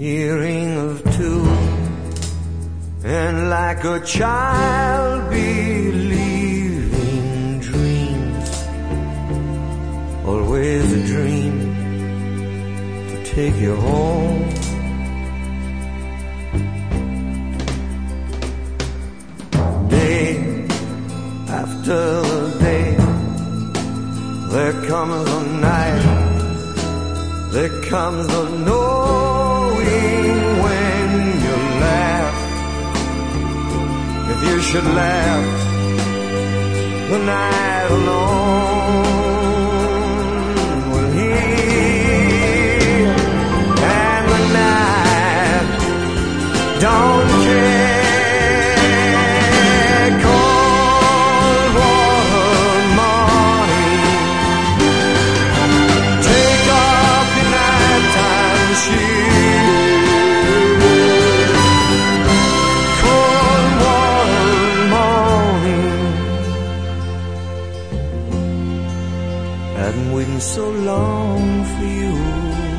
hearing of two, and like a child believing dreams, always a dream to take you home. Day after day, there comes a night, there comes the knowing should laugh the night alone I've been waiting so long for you.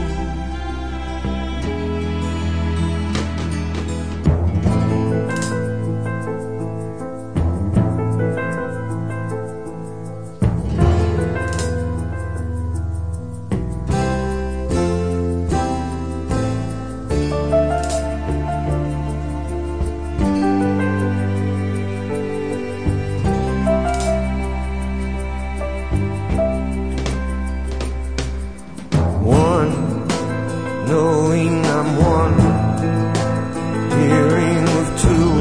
One, knowing I'm one, hearing of two,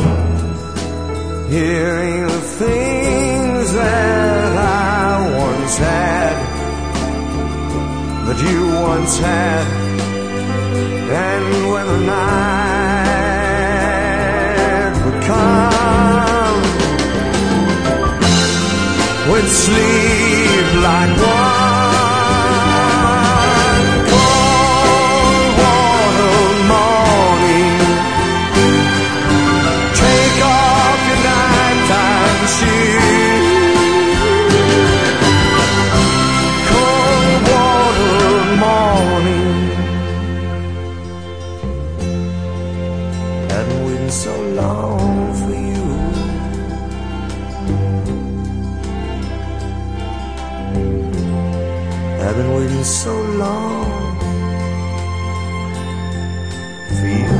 hearing of things that I once had, that you once had, and when the night would come, would sleep like one. So long for you. I've been waiting so long for you.